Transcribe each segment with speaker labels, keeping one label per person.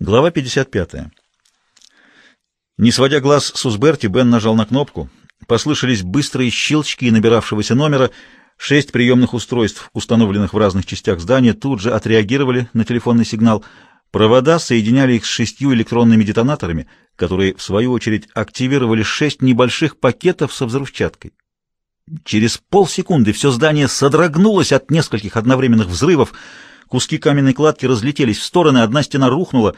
Speaker 1: Глава 55. Не сводя глаз с Узберти, Бен нажал на кнопку. Послышались быстрые щелчки набиравшегося номера. Шесть приемных устройств, установленных в разных частях здания, тут же отреагировали на телефонный сигнал. Провода соединяли их с шестью электронными детонаторами, которые, в свою очередь, активировали шесть небольших пакетов со взрывчаткой. Через полсекунды все здание содрогнулось от нескольких одновременных взрывов, Куски каменной кладки разлетелись в стороны, одна стена рухнула,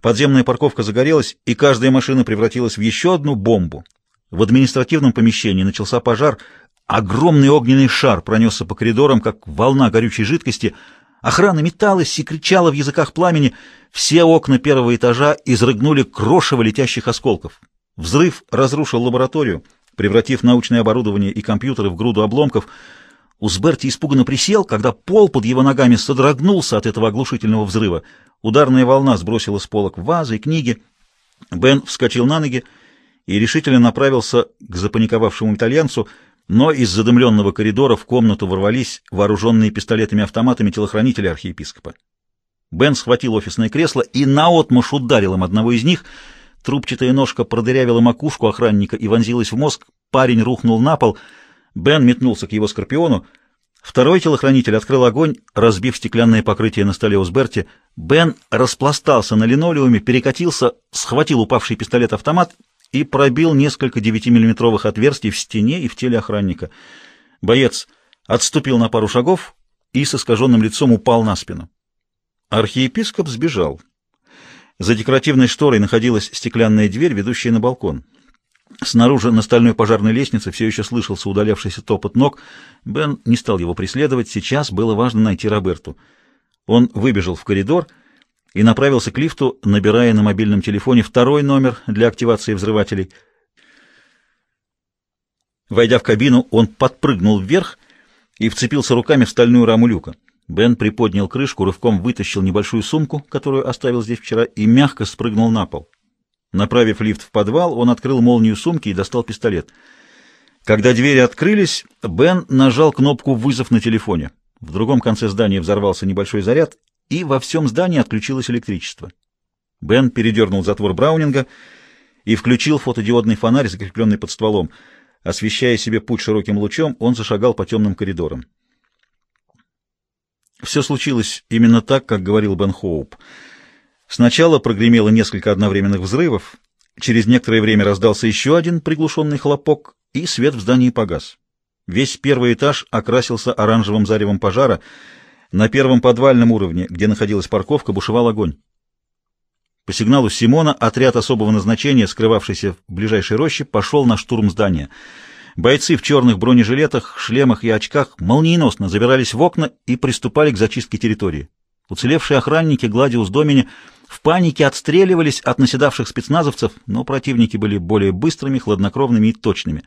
Speaker 1: подземная парковка загорелась, и каждая машина превратилась в еще одну бомбу. В административном помещении начался пожар, огромный огненный шар пронесся по коридорам, как волна горючей жидкости. Охрана металась и кричала в языках пламени. Все окна первого этажа изрыгнули крошево летящих осколков. Взрыв разрушил лабораторию, превратив научное оборудование и компьютеры в груду обломков — Узберти испуганно присел, когда пол под его ногами содрогнулся от этого оглушительного взрыва. Ударная волна сбросила с полок вазы и книги. Бен вскочил на ноги и решительно направился к запаниковавшему итальянцу, но из задымленного коридора в комнату ворвались вооруженные пистолетами-автоматами телохранители архиепископа. Бен схватил офисное кресло и наотмашь ударил им одного из них. Трубчатая ножка продырявила макушку охранника и вонзилась в мозг. Парень рухнул на пол — Бен метнулся к его скорпиону. Второй телохранитель открыл огонь, разбив стеклянное покрытие на столе у Сберти. Бен распластался на линолеуме, перекатился, схватил упавший пистолет-автомат и пробил несколько 9-миллиметровых отверстий в стене и в теле охранника. Боец отступил на пару шагов и с искаженным лицом упал на спину. Архиепископ сбежал. За декоративной шторой находилась стеклянная дверь, ведущая на балкон. Снаружи на стальной пожарной лестнице все еще слышался удалявшийся топот ног. Бен не стал его преследовать. Сейчас было важно найти Роберту. Он выбежал в коридор и направился к лифту, набирая на мобильном телефоне второй номер для активации взрывателей. Войдя в кабину, он подпрыгнул вверх и вцепился руками в стальную раму люка. Бен приподнял крышку, рывком вытащил небольшую сумку, которую оставил здесь вчера, и мягко спрыгнул на пол. Направив лифт в подвал, он открыл молнию сумки и достал пистолет. Когда двери открылись, Бен нажал кнопку «Вызов» на телефоне. В другом конце здания взорвался небольшой заряд, и во всем здании отключилось электричество. Бен передернул затвор Браунинга и включил фотодиодный фонарь, закрепленный под стволом. Освещая себе путь широким лучом, он зашагал по темным коридорам. Все случилось именно так, как говорил Бен Хоуп — Сначала прогремело несколько одновременных взрывов, через некоторое время раздался еще один приглушенный хлопок, и свет в здании погас. Весь первый этаж окрасился оранжевым заревом пожара. На первом подвальном уровне, где находилась парковка, бушевал огонь. По сигналу Симона отряд особого назначения, скрывавшийся в ближайшей роще, пошел на штурм здания. Бойцы в черных бронежилетах, шлемах и очках молниеносно забирались в окна и приступали к зачистке территории. Уцелевшие охранники Гладиус Домини в панике отстреливались от наседавших спецназовцев, но противники были более быстрыми, хладнокровными и точными.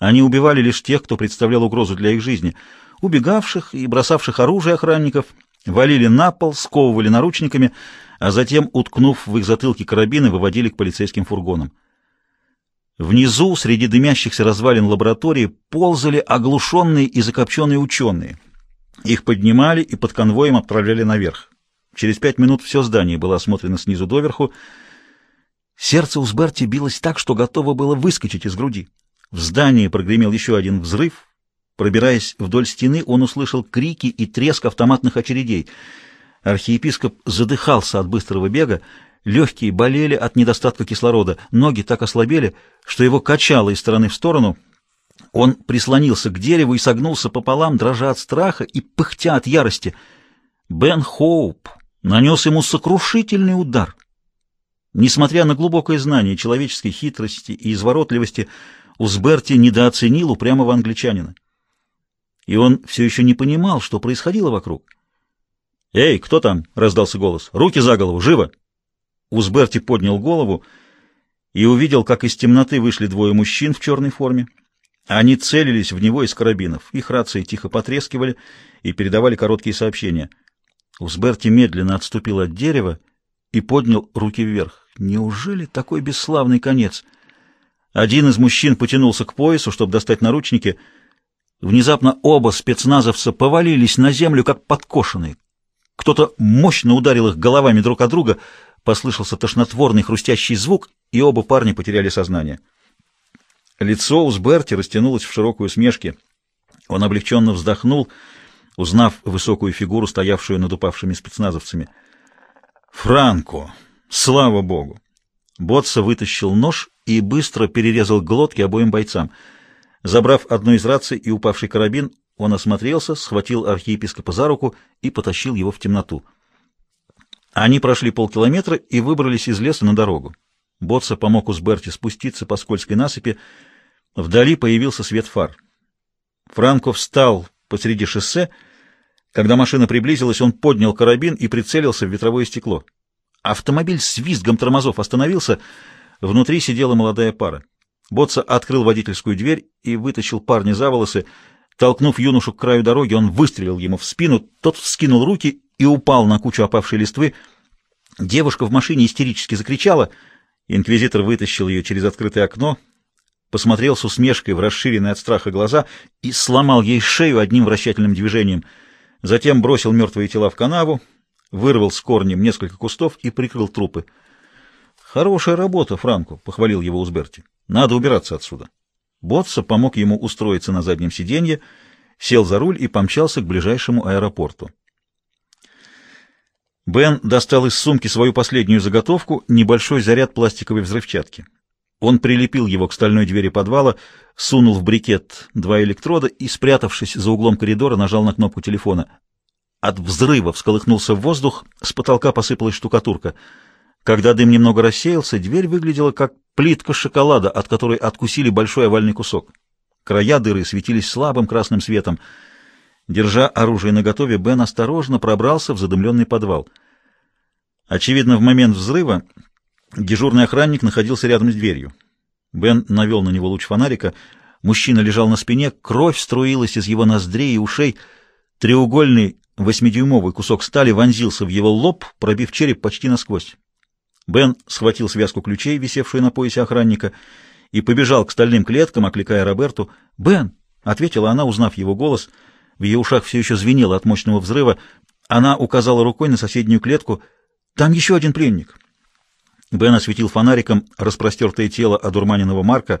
Speaker 1: Они убивали лишь тех, кто представлял угрозу для их жизни. Убегавших и бросавших оружие охранников валили на пол, сковывали наручниками, а затем, уткнув в их затылки карабины, выводили к полицейским фургонам. Внизу, среди дымящихся развалин лаборатории, ползали оглушенные и закопченные ученые. Их поднимали и под конвоем отправляли наверх. Через пять минут все здание было осмотрено снизу доверху. Сердце у Сберти билось так, что готово было выскочить из груди. В здании прогремел еще один взрыв. Пробираясь вдоль стены, он услышал крики и треск автоматных очередей. Архиепископ задыхался от быстрого бега, легкие болели от недостатка кислорода, ноги так ослабели, что его качало из стороны в сторону. Он прислонился к дереву и согнулся пополам, дрожа от страха и пыхтя от ярости. Бен Хоуп нанес ему сокрушительный удар. Несмотря на глубокое знание человеческой хитрости и изворотливости, Узберти недооценил упрямого англичанина. И он все еще не понимал, что происходило вокруг. «Эй, кто там?» — раздался голос. «Руки за голову! Живо!» Узберти поднял голову и увидел, как из темноты вышли двое мужчин в черной форме. Они целились в него из карабинов. Их рации тихо потрескивали и передавали короткие сообщения — Узберти медленно отступил от дерева и поднял руки вверх. Неужели такой бесславный конец? Один из мужчин потянулся к поясу, чтобы достать наручники. Внезапно оба спецназовца повалились на землю, как подкошенные. Кто-то мощно ударил их головами друг от друга. послышался тошнотворный хрустящий звук, и оба парня потеряли сознание. Лицо у Сберти растянулось в широкую усмешке. Он облегченно вздохнул, узнав высокую фигуру, стоявшую над упавшими спецназовцами. «Франко! Слава богу!» Ботса вытащил нож и быстро перерезал глотки обоим бойцам. Забрав одну из раций и упавший карабин, он осмотрелся, схватил архиепископа за руку и потащил его в темноту. Они прошли полкилометра и выбрались из леса на дорогу. Ботса помог Узберти спуститься по скользкой насыпи. Вдали появился свет фар. Франко встал посреди шоссе. Когда машина приблизилась, он поднял карабин и прицелился в ветровое стекло. Автомобиль с визгом тормозов остановился. Внутри сидела молодая пара. Ботса открыл водительскую дверь и вытащил парня за волосы. Толкнув юношу к краю дороги, он выстрелил ему в спину. Тот вскинул руки и упал на кучу опавшей листвы. Девушка в машине истерически закричала. Инквизитор вытащил ее через открытое окно, посмотрел с усмешкой в расширенные от страха глаза и сломал ей шею одним вращательным движением. Затем бросил мертвые тела в канаву, вырвал с корнем несколько кустов и прикрыл трупы. «Хорошая работа, Франко», — похвалил его Узберти. «Надо убираться отсюда». Ботса помог ему устроиться на заднем сиденье, сел за руль и помчался к ближайшему аэропорту. Бен достал из сумки свою последнюю заготовку — небольшой заряд пластиковой взрывчатки. Он прилепил его к стальной двери подвала, сунул в брикет два электрода и, спрятавшись за углом коридора, нажал на кнопку телефона. От взрыва всколыхнулся воздух, с потолка посыпалась штукатурка. Когда дым немного рассеялся, дверь выглядела как плитка шоколада, от которой откусили большой овальный кусок. Края дыры светились слабым красным светом — Держа оружие наготове, Бен осторожно пробрался в задымленный подвал. Очевидно, в момент взрыва дежурный охранник находился рядом с дверью. Бен навел на него луч фонарика. Мужчина лежал на спине, кровь струилась из его ноздрей и ушей. Треугольный восьмидюймовый кусок стали вонзился в его лоб, пробив череп почти насквозь. Бен схватил связку ключей, висевшую на поясе охранника, и побежал к стальным клеткам, окликая Роберту. «Бен!» — ответила она, узнав его голос — в ее ушах все еще звенело от мощного взрыва. Она указала рукой на соседнюю клетку. «Там еще один пленник». Бен осветил фонариком распростертое тело одурманенного Марка.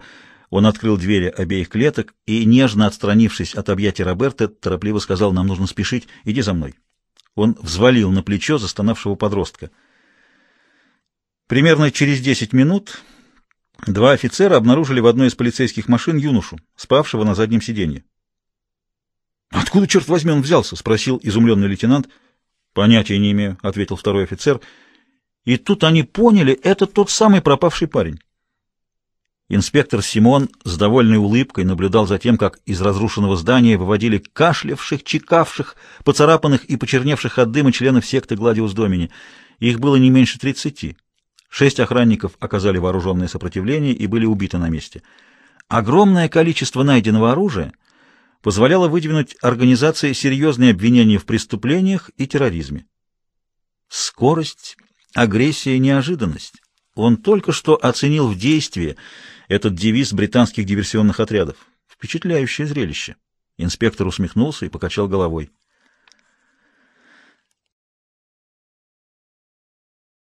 Speaker 1: Он открыл двери обеих клеток и, нежно отстранившись от объятий Роберта, торопливо сказал, «Нам нужно спешить. Иди за мной». Он взвалил на плечо застонавшего подростка. Примерно через десять минут два офицера обнаружили в одной из полицейских машин юношу, спавшего на заднем сиденье. «Откуда, черт возьми, он взялся?» — спросил изумленный лейтенант. «Понятия не имею», — ответил второй офицер. И тут они поняли, это тот самый пропавший парень. Инспектор Симон с довольной улыбкой наблюдал за тем, как из разрушенного здания выводили кашлявших, чекавших, поцарапанных и почерневших от дыма членов секты Гладиус Домини. Их было не меньше тридцати. Шесть охранников оказали вооруженное сопротивление и были убиты на месте. Огромное количество найденного оружия — позволяло выдвинуть организации серьезные обвинения в преступлениях и терроризме. Скорость, агрессия, неожиданность. Он только что оценил в действии этот девиз британских диверсионных отрядов. Впечатляющее зрелище. Инспектор усмехнулся и покачал головой.